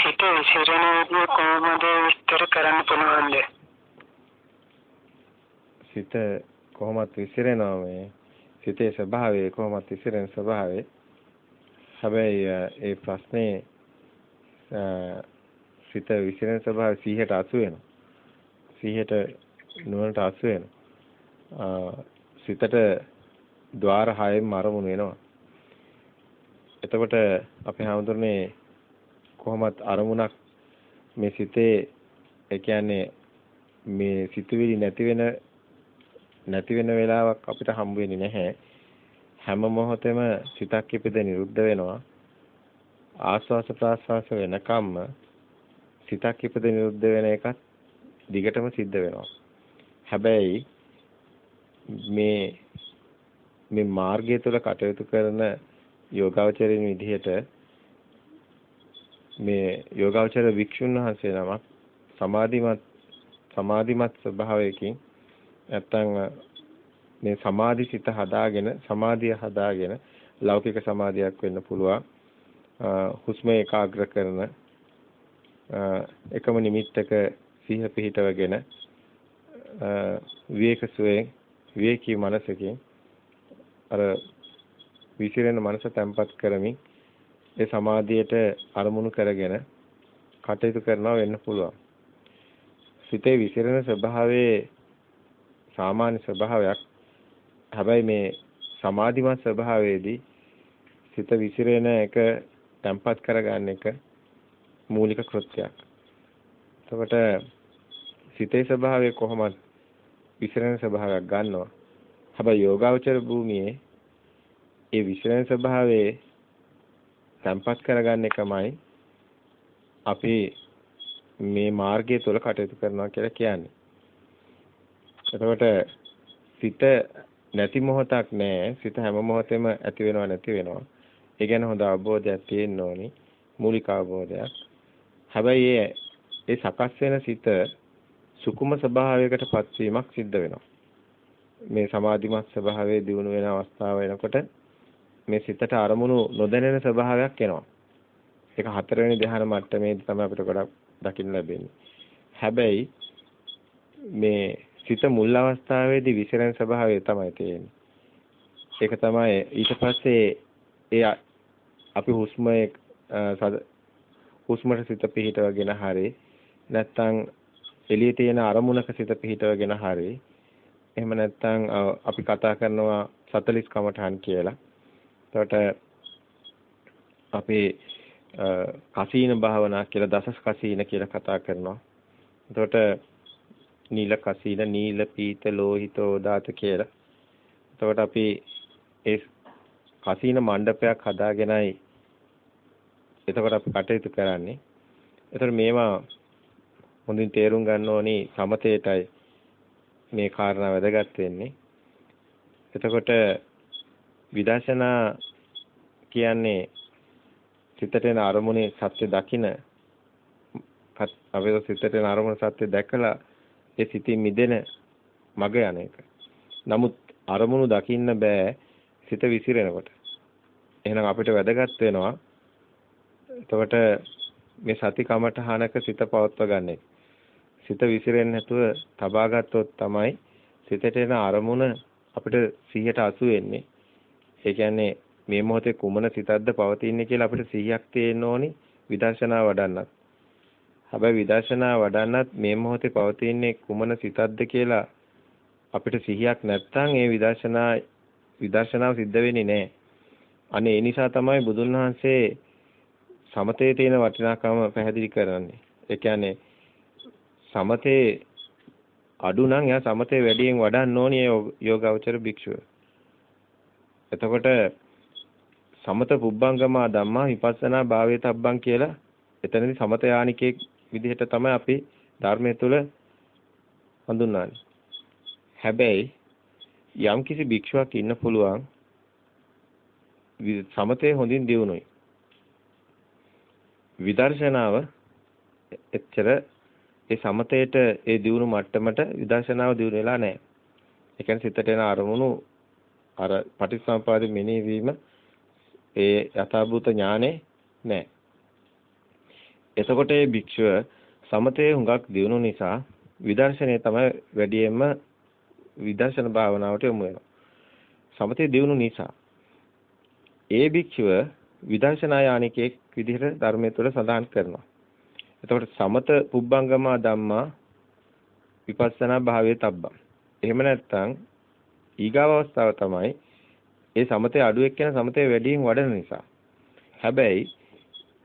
සිත විසිරෙන විදිය කොහොමද විස්තර කරන්න පුළුවන්ද? සිත කොහොමත් විසිරෙනවා මේ සිතේ ස්වභාවය කොහොමත් විසිරෙන ස්වභාවය. හැබැයි ඒ ප්‍රශ්නේ සිත විසිරෙන ස්වභාවය 100ට අසු වෙනවා. 100ට නුවණට අසු වෙනවා. සිතට ద్వාර 6න් අරමුණු වෙනවා. එතකොට අපි හැමදෙරනේ කොහොමත් අරමුණක් මේ සිතේ ඒ කියන්නේ මේ සිතුවිලි නැති වෙන නැති වෙන වෙලාවක් අපිට හම්බ වෙන්නේ නැහැ. හැම මොහොතෙම සිතක් ඉපද නිරුද්ධ වෙනවා. ආස්වාස ප්‍රාස්වාස වෙනකම්ම සිතක් ඉපද නිරුද්ධ වෙන එකත් දිගටම සිද්ධ වෙනවා. හැබැයි මේ මේ මාර්ගය තුළ කටයුතු කරන යෝගාවචරින් විදිහට මේ යෝගාවචර වික්ෂුන් වහන්සේ නමක් සමාධිමත් සමාධිමත් ස්වභාවයකින් නැත්තම් මේ සමාධි සිත හදාගෙන සමාධිය හදාගෙන ලෞකික සමාධියක් වෙන්න පුළුවන්. හුස්ම ඒකාග්‍ර කරන එකම නිමිත්තක සිහ පිහිටවගෙන විවේක සුවේ විවේකී මනසකින් අර විසිරෙන මනස තැම්පත් කරමින් ඒ සමාධියට අරමුණු කරගෙන කටයුතු කරනවා වෙන්න පුළුවන්. සිතේ විසිරෙන ස්වභාවයේ සාමාන්‍ය ස්වභාවයක්. හැබැයි මේ සමාධිමත් ස්වභාවයේදී සිත විසිරෙන එක තැම්පත් කරගන්න එක මූලික කෘත්‍යයක්. එතකොට සිතේ ස්වභාවය කොහොමද විසිරෙන ස්වභාවයක් ගන්නවා. හැබැයි යෝගාවචර භූමියේ ඒ විසිරෙන ස්වභාවයේ තැම්පත් කරගන්න එකමයි අපි මේ මාර්ගය තුළ කටයුතු කරනවා කියලා කියන්නේ. එතකොට සිත නැති මොහොතක් නැහැ. සිත හැම මොහොතෙම ඇති වෙනව නැති වෙනවා. ඒ ගැන හොඳ අවබෝධයක් තියෙන්න ඕනි. මූලික අවබෝධයක්. හැබැයි ඒ සකස් වෙන සිත සුකුම ස්වභාවයකට පත්වීමක් සිද්ධ වෙනවා. මේ සමාධිමත් ස්වභාවයේ දිනු වෙන අවස්ථාව වෙනකොට මේ සිතට අරමුණු නොදැනෙන ස්වභාවයක් එනවා. ඒක හතරවෙනි ධ්‍යාන මට්ටමේදී තමයි අපිට ගොඩක් දකින්න ලැබෙන්නේ. හැබැයි මේ සිත මුල් අවස්ථාවේදී විසිරෙන ස්වභාවය තමයි තියෙන්නේ. ඒක තමයි ඊට පස්සේ ඒ අපි හුස්මේ හුස්මට සිත පිහිටවගෙන හරි නැත්නම් එළියේ තියෙන අරමුණක සිත පිහිටවගෙන හරි එහෙම නැත්නම් අපි කතා කරනවා 40 කමඨහන් කියලා. එතකොට අපි කසීන භාවනා කියලා දසස් කසීන කියලා කතා කරනවා. එතකොට නීල කසීන නීල පීත ලෝහිතෝ දාත කියලා. එතකොට අපි ඒ කසීන මණ්ඩපයක් හදාගෙනයි එතකොට අපි කටයුතු කරන්නේ. එතකොට මේවා හොඳින් තේරුම් ගන්න ඕනි සමතේටයි මේ කාරණා වැදගත් වෙන්නේ. එතකොට විදර්ශනා කියන්නේ සිතට එන අරමුණේ සත්‍ය දකින අපේ සිතට එන අරමුණ සත්‍ය දැකලා ඒ සිතින් මිදෙන මග යන එක. නමුත් අරමුණු දකින්න බෑ සිත විසිරෙනකොට. එහෙනම් අපිට වැදගත් වෙනවා එතකොට මේ සති කමඨහනක සිත පවත්වා ගන්න එක. සිත විසිරෙන්නේ නැතුව තබා ගත්තොත් තමයි සිතට එන අරමුණ අපිට 180 වෙන්නේ. ඒ කියන්නේ මේ මොහොතේ කුමන සිතක්ද පවතින්නේ කියලා අපිට 100ක් තියෙන්න ඕනි විදර්ශනා වඩන්නත්. හැබැයි විදර්ශනා වඩන්නත් මේ මොහොතේ පවතින්නේ කුමන සිතක්ද කියලා අපිට 100ක් නැත්නම් ඒ විදර්ශනා විදර්ශනාව සිද්ධ වෙන්නේ නැහැ. අනේ ඒ නිසා තමයි බුදුන් වහන්සේ සමතේ තියෙන වටිනාකම පැහැදිලි කරන්නේ. ඒ කියන්නේ සමතේ අඩු නම් එයා සමතේ වැඩියෙන් වඩන්න ඕනි යෝගාවචර භික්ෂුව. එතකොට සමත පුබ්බංගමා ධම්මා විපස්සනා භාවයේ තබ්බං කියලා එතනදී සමත යානිකේ විදිහට තමයි අපි ධර්මයේ තුල හඳුන්වන්නේ. හැබැයි යම් කිසි භික්ෂුවක් ඉන්න පුළුවන් සමතේ හොඳින් දියුණුයි. විදර්ශනාව එච්චර ඒ සමතේට ඒ දියුණු මට්ටමට විදර්ශනාව දියුණු වෙලා නැහැ. ඒ කියන්නේ සිතට එන අරමුණු අර පටිච්චසමුපාද මෙනෙහි වීම ඒ යථාභූත ඥානේ නැහැ. එතකොට මේ භික්ෂුව සමතේ හුඟක් දියුණු නිසා විදර්ශනය තමයි වැඩියෙන්ම විදර්ශන භාවනාවට යොමු වෙනවා. සමතේ දියුණු නිසා ඒ භික්ෂුව විදර්ශනා යානිකයෙක් විදිහට ධර්මයේ තුල සඳහන් කරනවා. එතකොට සමත පුබ්බංගමා ධම්මා විපස්සනා භාවයේ තබ්බා. එහෙම නැත්නම් ඊගාව අවස්ථාව තමයි ඒ සමතේ අඩු එක්කෙන සමතේ වැඩියෙන් වඩන නිසා. හැබැයි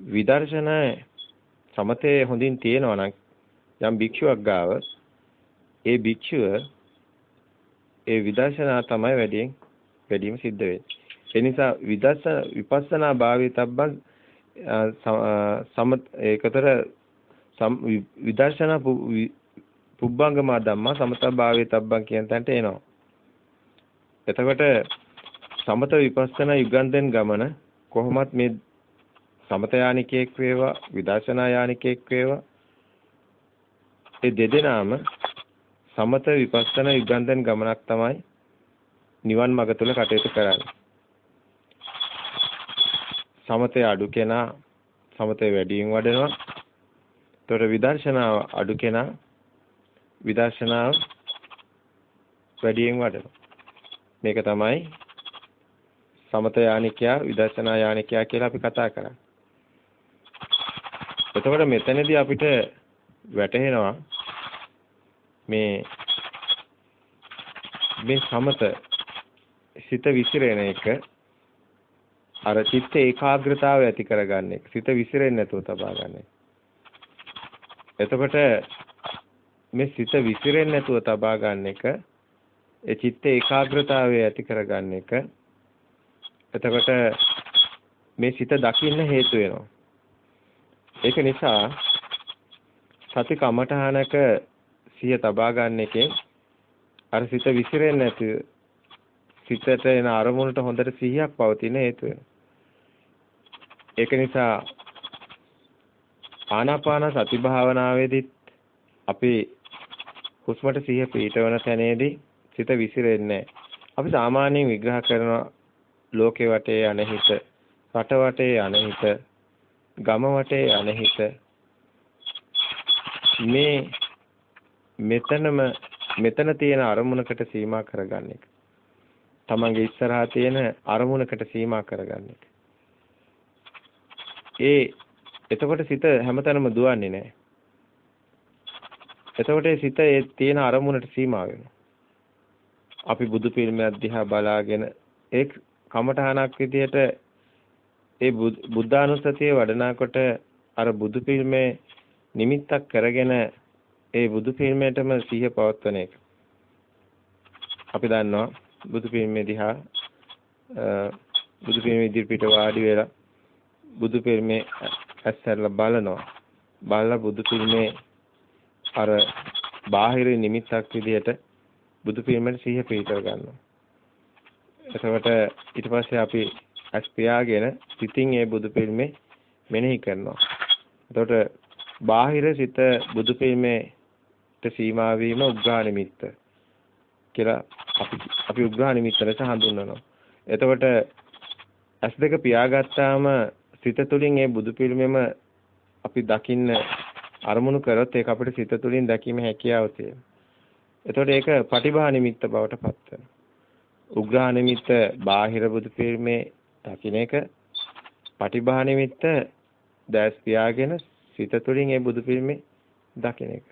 විදර්ශන සමතේ හොඳින් තියෙනවා නම් යම් භික්ෂුවක් ගාව ඒ භික්ෂුව ඒ විදර්ශනා තමයි වැඩියෙන් වැඩිම සිද්ධ වෙන්නේ. ඒ නිසා විදර්ශන විපස්සනා භාවයේ තබ්බන් සම ඒකතර විදර්ශනා පුබ්බංගම ධම්මා සමත භාවයේ තබ්බන් කියන තැනට එනවා. එතකොට සමත විපස්සනා යුගන්ධෙන් ගමන කොහොමත් මේ සමත යානිකයෙක් වේවා විදර්ශනා යානිකයෙක් වේවා ඒ දෙදෙනාම සමත විපස්සනා යුගන්ධෙන් ගමනක් තමයි නිවන් මඟ තුල කටයුතු කරන්නේ. සමතේ අඩු කෙනා සමතේ වැඩියෙන් වඩනවා. ඒතර විදර්ශනාව අඩු කෙනා විදර්ශනාව වැඩියෙන් වඩනවා. මේක තමයි සමත යානිකයා විදර්ශනා යානිකයා කියලා අපි කතා කරන්නේ. එතකොට මෙතනදී අපිට වැටහෙනවා මේ මේ සමත සිත විසිරෙන එක අර චිත්ත ඒකාග්‍රතාවය ඇති කරගන්න එක. සිත විසිරෙන්නේ නැතුව තබා ගන්න එක. එතකොට මේ සිත විසිරෙන්නේ නැතුව තබා ගන්න එක ඒ චිත්ත ඒකාග්‍රතාවය ඇති කරගන්න එක එතකොට මේ සිත දකින්න හේතු වෙනවා. ඒක නිසා සති කමඨහනක සිය තබා ගන්න එකෙන් අර සිත විසිරෙන්නේ නැති සිතට එන අරමුණට හොඳට සිහියක් පවතින හේතු ඒක නිසා ආනාපාන සති භාවනාවේදීත් අපි හුස්මට සිහිය පිටවන තැනේදී සිත විසිරෙන්නේ අපි සාමාන්‍යයෙන් විග්‍රහ කරන ලෝකේ වටේ අනහිත රට වටේ අනහිත ගම වටේ අනහිත මේ මෙතනම මෙතන තියෙන අරමුණකට සීමා කරගන්න එක. තමන්ගේ ඉස්සරහා තියෙන අරමුණකට සීමා කරගන්න එක. ඒ එතකොට සිත හැමතැනම දුවන්නේ නැහැ. එතකොට සිත ඒ තියෙන අරමුණට සීමා වෙනවා. අපි බුදු පිළිමයක් දිහා බලාගෙන ඒ කමඨහනක් විදිහට ඒ බුද්ධානුස්සතිය වඩනාකොට අර බුදු පිළිමේ නිමිත්තක් කරගෙන ඒ බුදු පිළිමයටම සිහිය පවත්වන එක. අපි දන්නවා බුදු පිළිමේ දිහා බුදු පිළිමේ ඉදිරිපිට වාඩි වෙලා බුදු පිළිමේ ඇස්සරලා බලනවා. බලලා බුදු පිළිමේ අර බාහිර නිමිත්තක් විදිහට බුදු පිළිමයට සිහිය පිටව ගන්නවා. එතකොට ඊට පස්සේ අපි අස් පියාගෙන සිතින් ඒ බුදු පිළිමේ මෙනෙහි කරනවා. එතකොට බාහිර සිත බුදු පිළිමේට සීමා වීම උග්ඝා නිමිත්ත කියලා අපි අපි උග්ඝා නිමිත්ත ලෙස හඳුන්වනවා. එතකොට ඇස් දෙක පියාගත්තාම සිත තුළින් ඒ බුදු පිළිමෙම අපි දකින්න අරමුණු කරොත් ඒක අපිට සිත තුළින් දැකීමේ හැකියාව තියෙනවා. එතකොට ඒක පටිභා නිමිත්ත බවට පත් වෙනවා. උග්‍රහ නිමිත්ත බාහිර බුදු පිළිමේ දකින්න එක පටිභා නිමිත්ත දැස් පියාගෙන සිත තුළින් ඒ බුදු පිළිමේ දකින්න එක.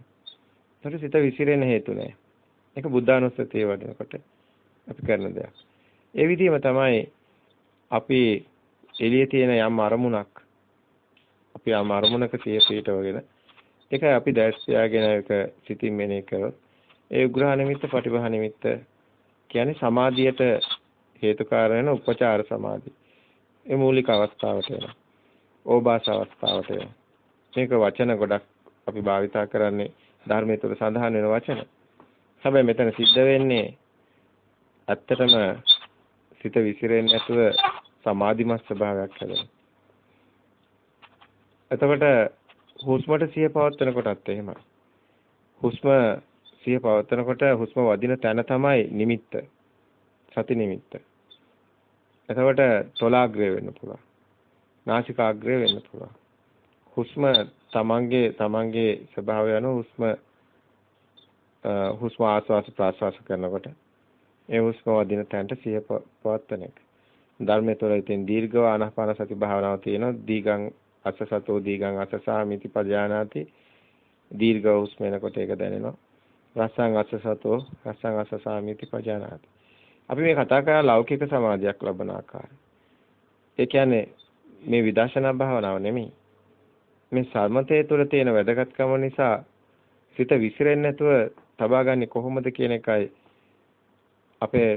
එතකොට සිත විසිරෙන්න හේතු නැහැ. ඒක බුද්ධානුස්සතිය වඩනකොට අපි කරන දෙයක්. ඒ විදිහම තමයි අපි එළියේ තියෙන යම් අරමුණක් අපි යම් අරමුණක සිය පිටවගෙන ඒකයි අපි දැස් පියාගෙන ඒක සිතින් මෙනෙහි කරොත් ඒ උග්‍රහ නිමිත්ත පටිභා නිමිත්ත කියන්නේ සමාධියට හේතුකාර වෙන උපචාර සමාධි. ඒ මූලික අවස්ථාවට එනවා. ඕබාස අවස්ථාවට එනවා. මේක වචන ගොඩක් අපි භාවිතා කරන්නේ ධර්මයේ තුල සඳහන් වෙන වචන. හැබැයි මෙතන සිද්ධ වෙන්නේ ඇත්තටම සිත විසිරෙන්නේ නැතුව සමාධිමත් ස්වභාවයක් හැදෙනවා. එතකොට හුස්මට සිය පවත්වනකොටත් එහෙමයි. හුස්ම සිය පවත්නකොට හුස්ම වදින තැන තමයි නිමිත්ත. සති නිමිත්ත. එතකොට තොලාග්‍රය වෙන්න පුළුවන්. නාසිකාග්‍රය වෙන්න පුළුවන්. හුස්ම තමන්ගේ තමන්ගේ ස්වභාවය අනුව හුස්ම හුස්ම ආස්වාස ප්‍රාස්වාස කරනකොට ඒ හුස්ම වදින තැනට සිය පවත්වන එක. ධර්මයේ තුළ ඉතින් දීර්ඝව ආනාපාන සති භාවනාව තියෙනවා. දීගං අසසතෝ දීගං අසසාමිති පජානාති. දීර්ඝ හුස්ම එනකොට ඒක දැනෙනවා. රසං අසසතෝ රසං අසසාමිති පජානාති. අපි මේ කතා කරා ලෞකික සමාධියක් ලබන ආකාරය. ඒ කියන්නේ මේ විදර්ශනා භාවනාව නෙමෙයි. මේ සම්මතයේ තුළ තියෙන වැදගත්කම නිසා සිත විසිරෙන්නේ නැතුව තබාගන්නේ කොහොමද කියන එකයි අපේ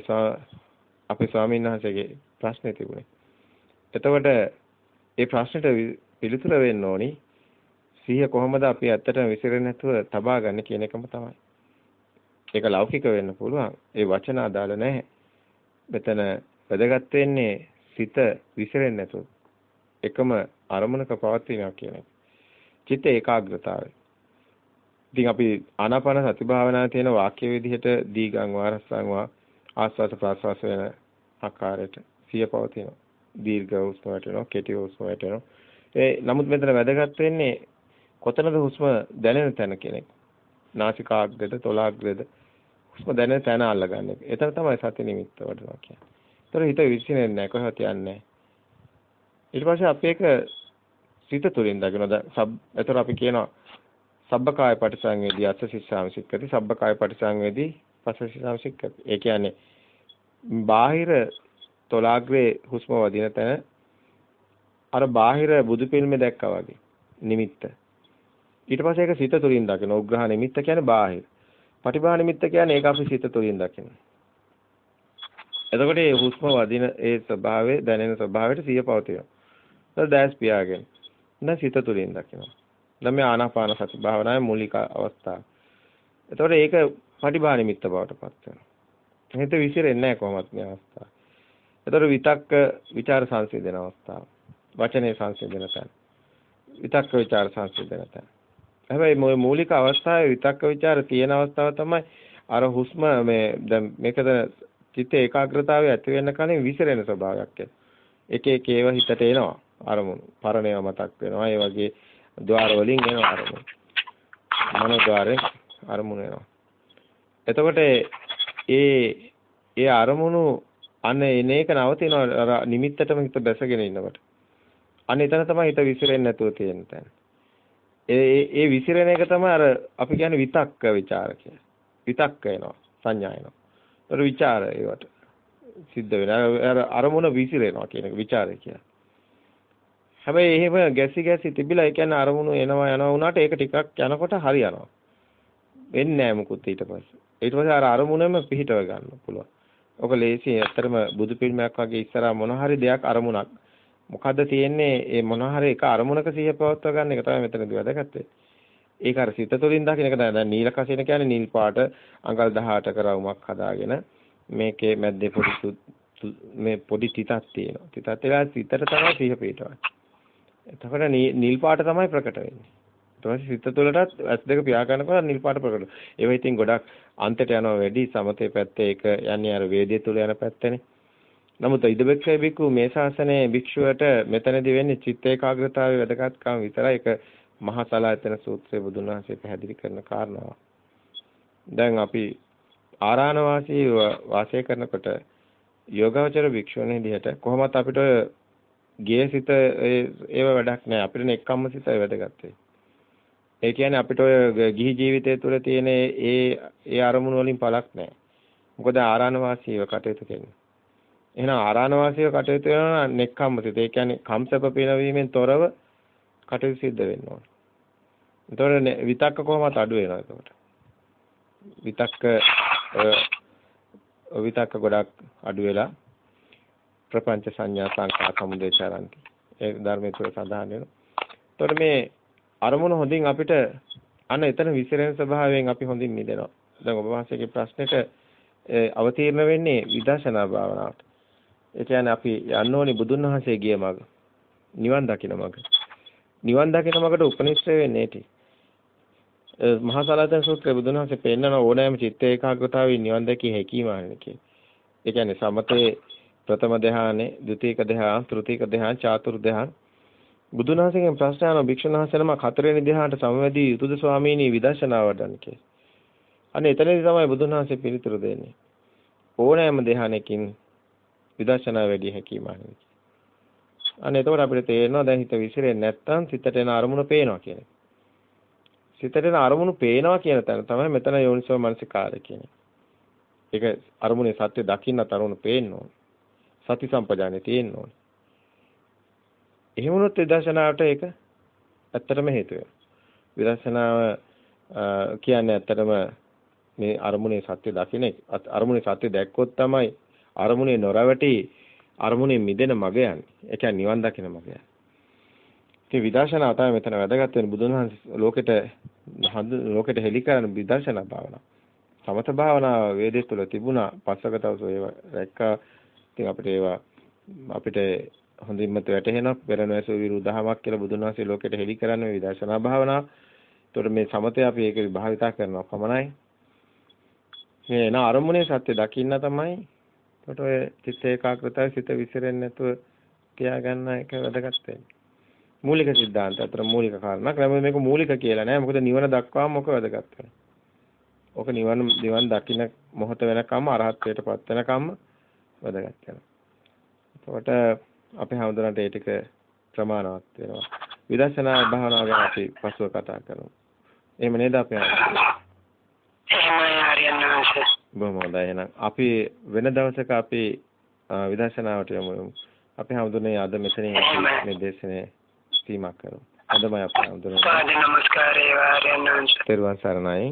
අපේ ස්වාමීන් වහන්සේගේ ප්‍රශ්නේ තිබුණේ. එතකොට ඒ ප්‍රශ්නෙට පිළිතුර වෙන්න ඕනි සිහිය කොහොමද අපි ඇත්තටම විසිරෙන්නේ නැතුව තබාගන්නේ කියන එකම තමයි. ඒක ලෞකික වෙන්න පුළුවන්. ඒ වචන අදාළ නැහැ. මෙතන වැදගත් වෙන්නේ සිත විසිරෙන්නේ නැතුව එකම අරමුණක පවත්වනවා කියන එක. චිත්ත ඒකාග්‍රතාවය. ඉතින් අපි ආනාපාන සති භාවනාවේ තියෙන වාක්‍ය විදිහට දීගං වාරස්සං වා ආස්වාද ප්‍රාස්වාස වෙන ආකාරයට සිය පවතිනවා. දීර්ඝ හුස්ම වැටෙනවා, කෙටි හුස්ම වැටෙනවා. ඒ නමුත් මෙතන වැදගත් වෙන්නේ කොතනද හුස්ම දැනෙන තැන කියන එක. නාසිකාග්‍රද, තොලාග්‍රද හුස්ම දැනෙන තැන අල්ලගන්න එක. එතන තමයි සති නිමිත්ත වඩනවා කියන්නේ. ඒතර හිත විශ්ිනේ නැහැ කොහෙවත් යන්නේ ඊට පස්සේ අපි ඒක සිත තුළින් දකිනවා. සබ් ඒතර අපි කියනවා සබ්බකාය පටිසංවේදී අස්ස සිස්සාම සික්කති සබ්බකාය පටිසංවේදී පස්ස සිස්සාම සික්කති. ඒ කියන්නේ බාහිර තොලාග්‍රේ හුස්ම වදින තැන අර බාහිර බුදු පිළිමේ දැක්කා වගේ නිමිත්ත. ඊට පස්සේ ඒක සිත තුළින් දකින උග්‍රහ නිමිත්ත කියන්නේ බාහිර. පටිභා නිමිත්ත කියන්නේ ඒක අපි සිත තුළින් දකින. එතකොට මේ හුස්ම වදින ඒ ස්වභාවයේ දැනෙන ස්වභාවයට සිය පවතිනවා. දැන් දැස් පියාගෙන. දැන් සිත තුළින් දකිනවා. දැන් මේ ආනාපාන සති භාවනාවේ මූලික අවස්ථාව. එතකොට ඒක පටිභා නිමිත්ත බවට පත් වෙනවා. හිත විසිරෙන්නේ නැහැ කොහොමත් මේ අවස්ථාව. එතකොට විතක්ක ਵਿਚාර සංසිඳන අවස්ථාව. වචනේ සංසිඳන තැන. විතක්ක ਵਿਚාර සංසිඳන තැන. හැබැයි මේ මූලික අවස්ථාවේ විතක්ක ਵਿਚාර තියෙන අවස්ථාව තමයි අර හුස්ම මේ දැන් මේකද චිත්ත ඒකාග්‍රතාවය ඇති වෙන්න කලින් විසිරෙන ස්වභාවයක් එක එක ඒවා හිතට එනවා අරමුණු. පරණේව මතක් වෙනවා. ඒ වගේ ద్వාර වලින් එනවා අරමුණු. මනෝ ద్వාරේ අරමුණු එනවා. එතකොට ඒ ඒ අරමුණු අන්න එන එක නවතිනවා. නිමිත්තටම හිත බැසගෙන ඉන්නකොට. අන්න එතන තමයි හිත විසිරෙන්නේ නැතුව තියෙන තැන. ඒ ඒ විසිරෙන එක තමයි අර අපි කියන්නේ විතක්ක ਵਿਚාර කියලා. විතක්ක එනවා සංඥා එනවා. ඒතර ਵਿਚාර ඒවට සිද්ධ වෙනවා. අර අරමුණ විසිරෙනවා කියන එක ਵਿਚාරය කියලා. හැබැයි එහෙම ගැසි ගැසි තිබිලා ඒ කියන්නේ අරමුණු එනවා යනවා වුණාට ඒක ටිකක් යනකොට හරියනවා. වෙන්නේ නැහැ මුකුත් ඊට පස්සේ. ඊට පස්සේ අර අරමුණම පිහිටව ගන්න පුළුවන්. ඔක ලේසියෙන් ඇත්තටම බුදු පිළිමයක් වගේ ඉස්සරහා මොන හරි දෙයක් අරමුණක් මොකද්ද තියෙන්නේ මේ මොන හරි එක අරමුණක සිහිය පවත්වා ගන්න එක තමයි මෙතනදී වැදගත් ඒක අර සිත තුළින් දකින්න එක දැන් නීල කසින කියන්නේ නිල් පාට අඟල් 18ක රවුමක් හදාගෙන මේකේ මැද්දේ පොඩි මේ පොඩි තිතක් තියෙනවා. තිතත් ඒලා සිතට තමයි සිහිය පිටවන්නේ. එතකොට නිල් පාට තමයි ප්‍රකට වෙන්නේ. ඊට පස්සේ සිත තුළටත් ඇස් දෙක පියා ගන්නකොට නිල් පාට ප්‍රකට. ඒව ඉතින් ගොඩක් අන්තයට යනවා වැඩි සමතේ පැත්තේ ඒක යන්නේ අර වේදයේ තුල යන පැත්තනේ. නමුත් ඉදබෙක්ෂය බිකු මේ ශාසනයේ භික්ෂුවට මෙතනදී වෙන්නේ චිත්ත ඒකාග්‍රතාවයේ වැදගත්කම විතරයි. ඒක මහා සලායතන සූත්‍රයේ බුදුන් වහන්සේ පැහැදිලි කරන කාරණාව. දැන් අපි ආරාණ වාසී වාසය කරනකොට යෝගාවචර භික්ෂුවනේ විදිහට කොහොමත් අපිට ගේසිත ඒව වැඩක් නැහැ. අපිට නෙක්කම්ම සිතයි වැදගත් ඒ කියන්නේ අපිට ඔය ගිහි ජීවිතය තුළ තියෙන ඒ ඒ අරමුණු වලින් පළක් නැහැ. මොකද ආරාණ වාසීව කටයුතු කරන්නේ. එහෙනම් ආරාණ වාසීව කටයුතු කරනවා නෙක්කම්ම සිත. ඒ කියන්නේ කම්සප පිනවීමෙන් තොරව කටයුතු සිද්ධ වෙන්න ඕන. එතකොට විතක්ක කොහොමද අඩු වෙනවා එතකොට. විතක්ක විතක්ක ගොඩක් අඩු වෙලා ප්‍රපංච සංඥා සංඛා සමුදය චරಂತಿ. ඒ ධර්මයේ තුල සඳහන් වෙනවා. එතකොට මේ අරමුණ හොඳින් අපිට අන්න එතන විසිරෙන ස්වභාවයෙන් අපි හොඳින් මිදෙනවා. දැන් ඔබ වහන්සේගේ ප්‍රශ්නෙට අවතීර්ණ වෙන්නේ විදර්ශනා භාවනාවට. ඒ කියන්නේ අපි යන්න ඕනි බුදුන් වහන්සේ ගිය මඟ. නිවන් දකින මඟ. නිවන් දකින මඟට උපනිශ්‍රය වෙන්නේ ඒටි. මහා සලාතන සූත්‍රයේ බුදුන් වහන්සේ පෙන්නන ඕනෑම චිත්ත ඒකාග්‍රතාවයෙන් නිවන් දැකිය හැකියි මාන්නේ කියන්නේ. ඒ කියන්නේ සමතේ ප්‍රථම ධ්‍යානෙ, ද්විතීක ධ්‍යාන, තෘතීක ධ්‍යාන, චාතුරු ධ්‍යාන බුදුන් වහන්සේගෙන් ප්‍රශ්න අහන භික්ෂුන් වහන්සේනම හතරවෙනි ධ්‍යානට සමවැදී යුතුද ස්වාමීනි විදර්ශනා වඩන්න කියලා. අනේ එතනදී තමයි බුදුන් වහන්සේ පිළිතුරු දෙන්නේ. ඕනෑම ධ්‍යානයකින් විදර්ශනා වැඩි හැකියමානයි. අනේ එතකොට අපිට තේරෙනවා දැන් හිත විසිරෙන්නේ නැත්තම් සිතට එන අරමුණ පේනවා කියන එක. සිතට එන අරමුණු පේනවා කියන තැන තමයි මෙතන යෝනිසෝ මනසිකාරය කියන්නේ. ඒක අරමුණේ සත්‍ය දකින්න තරුණ පේන්න ඕනේ. සති සම්පජානේ තියෙන්න ඕනේ. එහෙම වුණොත් විදර්ශනාවට ඒක ඇත්තටම හේතු වෙනවා. විදර්ශනාව කියන්නේ ඇත්තටම මේ අරමුණේ සත්‍ය දකින්න අරමුණේ සත්‍ය දැක්කොත් තමයි අරමුණේ නොරවටි අරමුණේ මිදෙන මග යන්නේ. ඒ කියන්නේ නිවන් දකින මග යන්නේ. ඉතින් විදර්ශනාව තමයි මෙතන වැදගත් වෙන්නේ බුදුන් වහන්සේ ලෝකෙට ලෝකෙට හෙළි කරන විදර්ශනා භාවනාව. සමත භාවනාව වේදේ තුල තිබුණා පස්සකටවස ඒවා රැක්කා. ඉතින් අපිට ඒවා අපිට හොඳින්ම වැටහෙනවා පෙරණැසු විරුද්ධහමක් කියලා බුදුන් වහන්සේ ලෝකෙට හෙළි කරන්නේ විදර්ශනා භාවනාව. ඒතකොට මේ සමතය අපි ඒක විභාවිතා කරනවා පමණයි. මේ එන අරමුණේ සත්‍ය දකින්න තමයි එතකොට ඔය චිත්ත ඒකාග්‍රතාවය සිත විසිරෙන්නේ නැතුව තියාගන්න එක වැදගත් මූලික સિદ્ધාන්ත අතර මූලික කාරණාවක්. හැබැයි මේක මූලික කියලා නෑ. මොකද නිවන දක්වාම ඔක වැදගත් ඕක නිවන දිවන් දකින්න මොහොත වෙනකම්ම අරහත්ත්වයටපත් වෙනකම්ම වැදගත් වෙනවා. එතකොට අපේ හැමදෙනාට ඒ ටික ප්‍රමාණවත් වෙනවා. විදර්ශනා භාවනාව ගැන අපි පස්ව කතා කරමු. එහෙම නේද අපේ ආරම්භය? එහෙමයි ආර්යයන් වහන්සේ. බොහොම හොඳයි එහෙනම් අපි වෙන දවසක අපි විදර්ශනාවට යමු. අපි හැමදෙනේ අද මෙතනින් මේ දේශනේ සීමා කරමු. අදමයි අපි හැමදෙනා. පාද නමස්කාරේ ආර්යනාංශ. තෙරුවන් සරණයි.